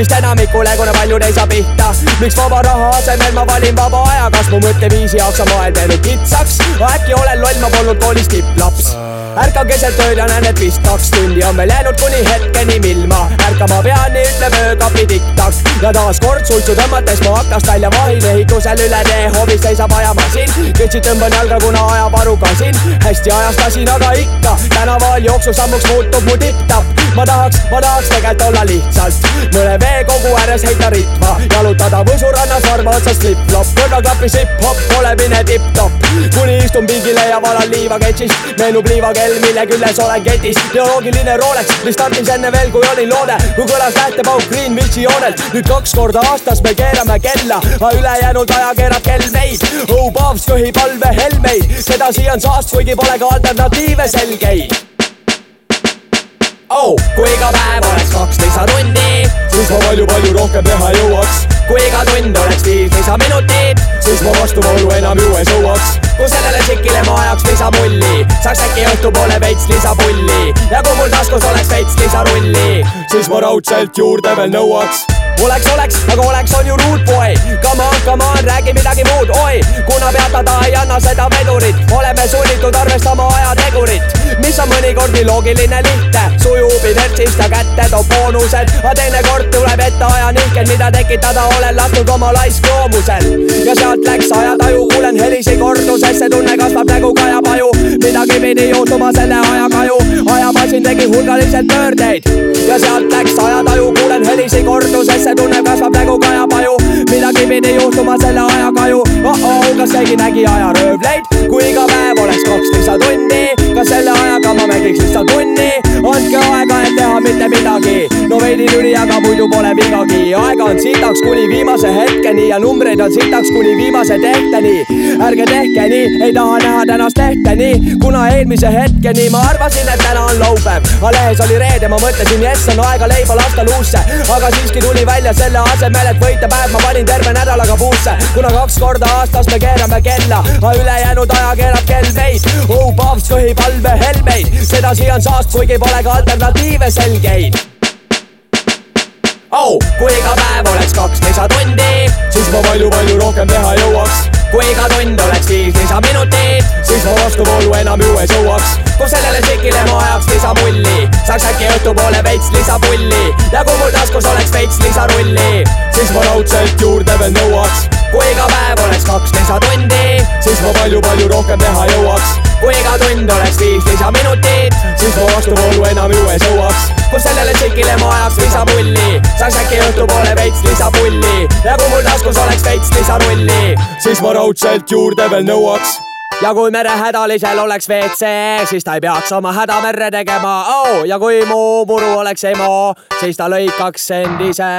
vist enamikule, kuna paljud ei saa pihta. miks vaba raha asemel ma valin vaba aja, kas mu mõtteviisi jaoks on maailm teinud kitsaks? äkki olen loll, ma polnud koolis tipplaps ärkan keset ööd ja näen, et vist kaks tundi on meil jäänud kuni hetkeni, mil ma ärkama pean, nii ütleb öökapi tiktak. ja taaskord suitsu tõmmates ma aknast välja vahin, ehitusel üle tee hoovis seisab ajamasin. kõtsid tõmban jalga, kuna ajavaruga siin hästi ajastasin, aga ikka tänaval jooksusammuks muutub mu tipp-tapp. tahaks, ma tahaks tegelikult olla lihtsalt mõne veekogu ääres heita ritma, jalutada võsurannas varba otsas flip-flop, kõrvaklapis hip-hop, olemine tipp-topp. kuni istun pingile ja valan liiva ketsist, meenub liivakell, mille küljes olen ketis. bioloogiline Rolex, mis startis enne veel, kui olin loode, kui kõlas lähtepauk Greenwichi joonelt. nüüd kaks korda aastas me keerame kella, aga ülejäänud aja keerab kell meid. oh paavst köhib allve helmeid, sedasi on saast, kuigi pole ka alternatiive selgeid. Kui iga päev oleks kaks lisatundi, siis ma palju-palju rohkem teha jõuaks, kui iga tund oleks viis lisaminutit, siis ma vastuvoolu enam ju ei sõuaks. kui sellele tšikile ma ajaks lisamulli, saaks äkki õhtupoole veits lisapulli ja kui mul taskus oleks veits lisarulli, siis ma raudselt juurde veel nõuaks. oleks, oleks, aga oleks on ju boy. Come on, come on, räägi midagi muud, oi, kuna peatada ei anna seda vedurit, oleme sunnitud arvestama on mõnikord nii loogiline lihtne, sujub inertsist ja kätte toob boonused, aga teinekord tuleb ette ajanihked, mida tekitada olen lasknud oma laiskoomusel. ja sealt läks ajataju, kuulen heliseid korduses, see tunne kasvab nagu kajapaju, midagi pidi juhtuma selle ajaga ju, ajamasin tegi hulgaliselt pöördeid. Ja sealt läks ajataju, kuulen heliseid korduses, see tunne kasvab nagu kajapaju, midagi pidi juhtuma selle ajaga ju, oh-oh, kas keegi nägi ajaröövleid, kui iga päev oleks kaks lisatundi, kas selle ajaga ma mängiks lihtsalt tunni, andke aega, et teha mitte midagi, no veidi lüli, aga muidu pole vigagi, aega on sitaks kuni viimase hetkeni ja numbreid on sitaks kuni viimase tehteni, ärge tehke nii, ei taha näha tänast lehte nii, kuna eelmise hetkeni ma arvasin, et täna on laupäev, aga lehes oli reede, ma mõtlesin, jess, on aega leiba lasta luusse, aga siiski tuli välja selle asemel, et võita päev, ma panin terve nädalaga puusse, kuna kaks korda aastas me keerame kella, aga ülejäänud aja keerab kell meid. oh paavst köhib allve helmeid, sedasi on saast, kuigi pole ka alternatiive selgeid. Oh,. kui iga päev oleks kaks lisatundi, siis ma palju-palju rohkem teha jõuaks, kui iga tund oleks viis lisaminutit, siis ma vastuvoolu enam ju ei sõuaks. kui sellele tšikile ma ajaks lisamulli, saaks äkki õhtupoole veits lisapulli. Ja kui mul taskus oleks veits lisarulli, siis ma raudselt juurde veel nõuaks, kui iga päev oleks kaks lisatundi, siis ma palju-palju rohkem teha jõuaks, kui iga tund oleks viis lisaminutit, siis ma vastuvoolu enam ju ei sõuaks. kui sellele tšikile ma ajaks lisapulli, saaks äkki õhtupoole veits lisapulli. Ja kui mul taskus oleks veits lisarulli siis ma raudselt juurde veel nõuaks. Ja kui merehädalisel oleks WC, siis ta ei peaks oma häda merre tegema. Oh,. ja kui mu muru oleks emo, siis ta lõikaks end ise